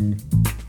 Thank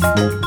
Música